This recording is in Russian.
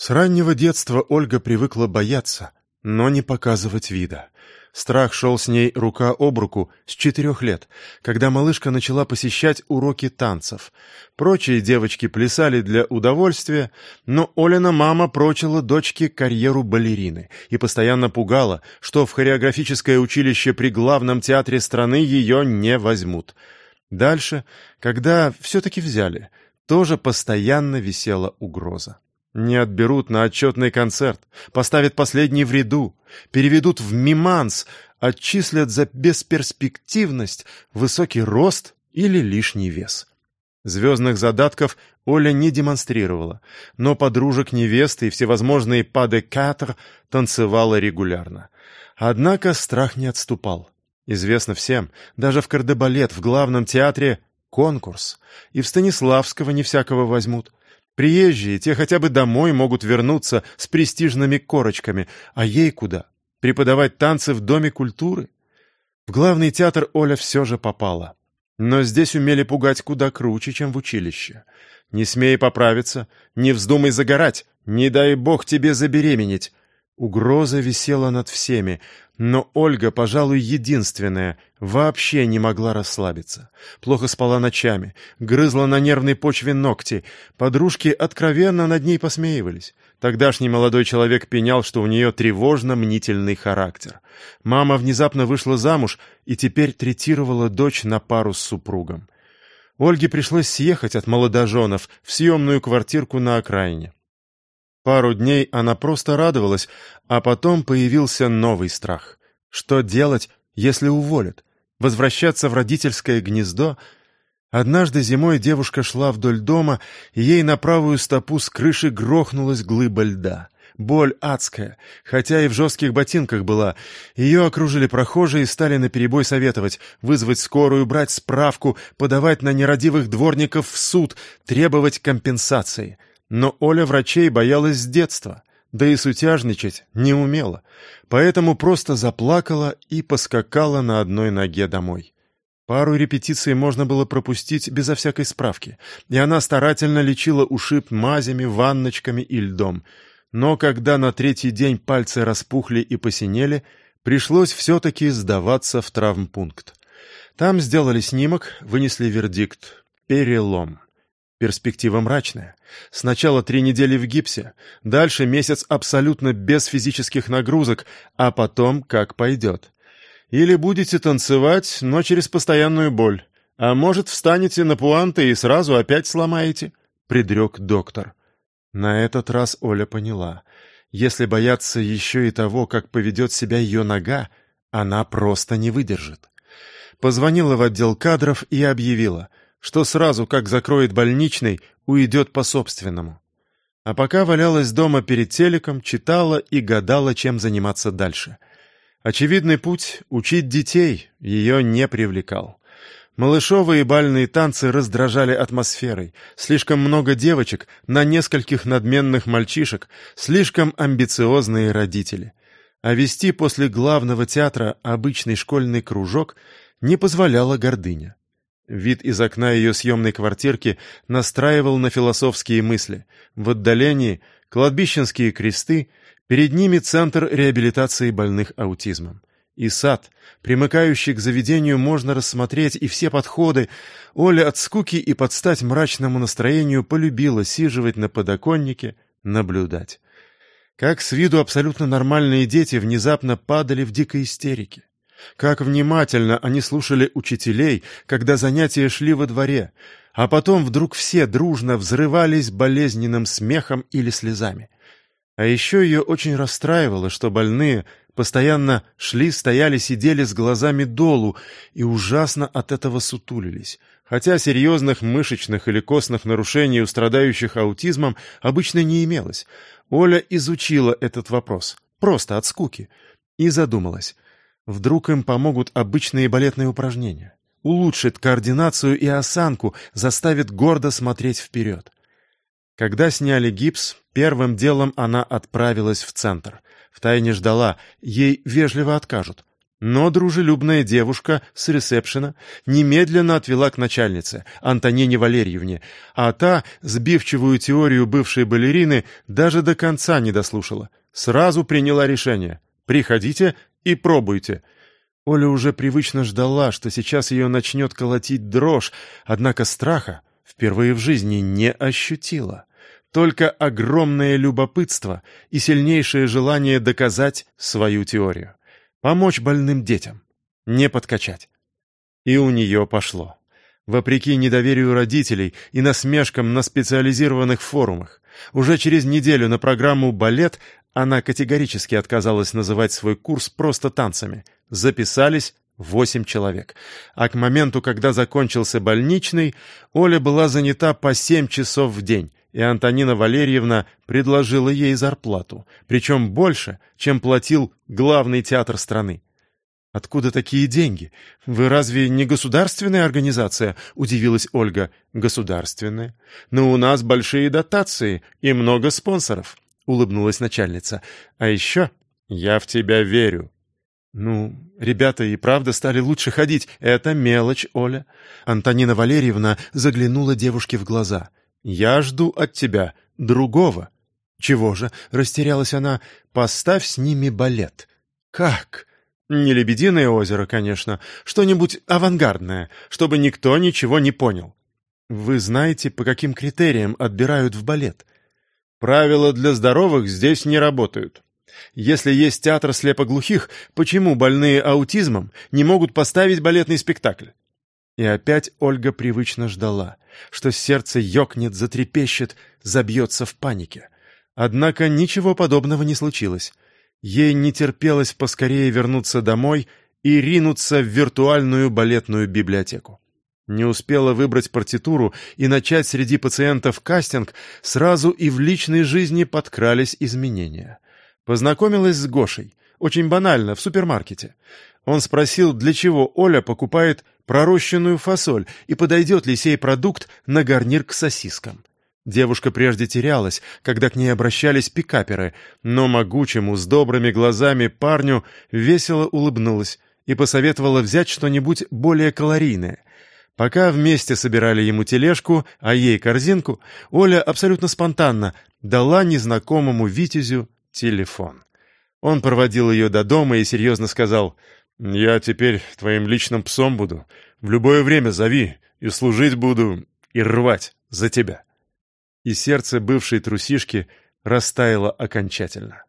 С раннего детства Ольга привыкла бояться, но не показывать вида. Страх шел с ней рука об руку с четырех лет, когда малышка начала посещать уроки танцев. Прочие девочки плясали для удовольствия, но Олина мама прочила дочке карьеру балерины и постоянно пугала, что в хореографическое училище при главном театре страны ее не возьмут. Дальше, когда все-таки взяли, тоже постоянно висела угроза. Не отберут на отчетный концерт, поставят последний в ряду, переведут в миманс, отчислят за бесперспективность, высокий рост или лишний вес. Звездных задатков Оля не демонстрировала, но подружек невесты и всевозможные паде-катр танцевала регулярно. Однако страх не отступал. Известно всем, даже в кардебалет в главном театре конкурс, и в Станиславского не всякого возьмут. Приезжие, те хотя бы домой могут вернуться с престижными корочками, а ей куда? Преподавать танцы в Доме культуры? В главный театр Оля все же попала. Но здесь умели пугать куда круче, чем в училище. Не смей поправиться, не вздумай загорать, не дай бог тебе забеременеть. Угроза висела над всеми, но Ольга, пожалуй, единственная, вообще не могла расслабиться. Плохо спала ночами, грызла на нервной почве ногти. Подружки откровенно над ней посмеивались. Тогдашний молодой человек пенял, что у нее тревожно-мнительный характер. Мама внезапно вышла замуж и теперь третировала дочь на пару с супругом. Ольге пришлось съехать от молодоженов в съемную квартирку на окраине. Пару дней она просто радовалась, а потом появился новый страх. Что делать, если уволят? Возвращаться в родительское гнездо? Однажды зимой девушка шла вдоль дома, и ей на правую стопу с крыши грохнулась глыба льда. Боль адская, хотя и в жестких ботинках была. Ее окружили прохожие и стали наперебой советовать, вызвать скорую, брать справку, подавать на нерадивых дворников в суд, требовать компенсации — но Оля врачей боялась с детства, да и сутяжничать не умела, поэтому просто заплакала и поскакала на одной ноге домой. Пару репетиций можно было пропустить безо всякой справки, и она старательно лечила ушиб мазями, ванночками и льдом. Но когда на третий день пальцы распухли и посинели, пришлось все-таки сдаваться в травмпункт. Там сделали снимок, вынесли вердикт — перелом. Перспектива мрачная. Сначала три недели в гипсе, дальше месяц абсолютно без физических нагрузок, а потом как пойдет. Или будете танцевать, но через постоянную боль. А может, встанете на пуанты и сразу опять сломаете? Предрек доктор. На этот раз Оля поняла. Если бояться еще и того, как поведет себя ее нога, она просто не выдержит. Позвонила в отдел кадров и объявила — что сразу, как закроет больничный, уйдет по собственному. А пока валялась дома перед телеком, читала и гадала, чем заниматься дальше. Очевидный путь — учить детей — ее не привлекал. Малышовые бальные танцы раздражали атмосферой. Слишком много девочек на нескольких надменных мальчишек, слишком амбициозные родители. А вести после главного театра обычный школьный кружок не позволяла гордыня. Вид из окна ее съемной квартирки настраивал на философские мысли. В отдалении — кладбищенские кресты, перед ними центр реабилитации больных аутизмом. И сад, примыкающий к заведению, можно рассмотреть, и все подходы. Оля от скуки и под стать мрачному настроению полюбила сиживать на подоконнике, наблюдать. Как с виду абсолютно нормальные дети внезапно падали в дикой истерике. Как внимательно они слушали учителей, когда занятия шли во дворе, а потом вдруг все дружно взрывались болезненным смехом или слезами. А еще ее очень расстраивало, что больные постоянно шли, стояли, сидели с глазами долу и ужасно от этого сутулились. Хотя серьезных мышечных или костных нарушений у страдающих аутизмом обычно не имелось. Оля изучила этот вопрос, просто от скуки, и задумалась — Вдруг им помогут обычные балетные упражнения. Улучшит координацию и осанку, заставит гордо смотреть вперед. Когда сняли гипс, первым делом она отправилась в центр. Втайне ждала, ей вежливо откажут. Но дружелюбная девушка с ресепшена немедленно отвела к начальнице, Антонине Валерьевне, а та сбивчивую теорию бывшей балерины даже до конца не дослушала. Сразу приняла решение. «Приходите и пробуйте». Оля уже привычно ждала, что сейчас ее начнет колотить дрожь, однако страха впервые в жизни не ощутила. Только огромное любопытство и сильнейшее желание доказать свою теорию. Помочь больным детям. Не подкачать. И у нее пошло. Вопреки недоверию родителей и насмешкам на специализированных форумах, уже через неделю на программу «Балет» она категорически отказалась называть свой курс просто танцами. Записались восемь человек. А к моменту, когда закончился больничный, Оля была занята по семь часов в день, и Антонина Валерьевна предложила ей зарплату, причем больше, чем платил главный театр страны. «Откуда такие деньги? Вы разве не государственная организация?» — удивилась Ольга. «Государственная. Но у нас большие дотации и много спонсоров», — улыбнулась начальница. «А еще я в тебя верю». «Ну, ребята и правда стали лучше ходить. Это мелочь, Оля». Антонина Валерьевна заглянула девушке в глаза — «Я жду от тебя другого». «Чего же?» — растерялась она. «Поставь с ними балет». «Как?» «Не «Лебединое озеро», конечно. Что-нибудь авангардное, чтобы никто ничего не понял». «Вы знаете, по каким критериям отбирают в балет?» «Правила для здоровых здесь не работают», если есть театр слепоглухих, почему больные аутизмом не могут поставить балетный спектакль? И опять Ольга привычно ждала, что сердце ёкнет, затрепещет, забьется в панике. Однако ничего подобного не случилось. Ей не терпелось поскорее вернуться домой и ринуться в виртуальную балетную библиотеку. Не успела выбрать партитуру и начать среди пациентов кастинг, сразу и в личной жизни подкрались изменения. Познакомилась с Гошей, очень банально, в супермаркете. Он спросил, для чего Оля покупает пророщенную фасоль и подойдет ли сей продукт на гарнир к сосискам. Девушка прежде терялась, когда к ней обращались пикаперы, но могучему, с добрыми глазами парню весело улыбнулась и посоветовала взять что-нибудь более калорийное. Пока вместе собирали ему тележку, а ей корзинку, Оля абсолютно спонтанно дала незнакомому Витязю телефон. Он проводил ее до дома и серьезно сказал — «Я теперь твоим личным псом буду. В любое время зови, и служить буду, и рвать за тебя». И сердце бывшей трусишки растаяло окончательно.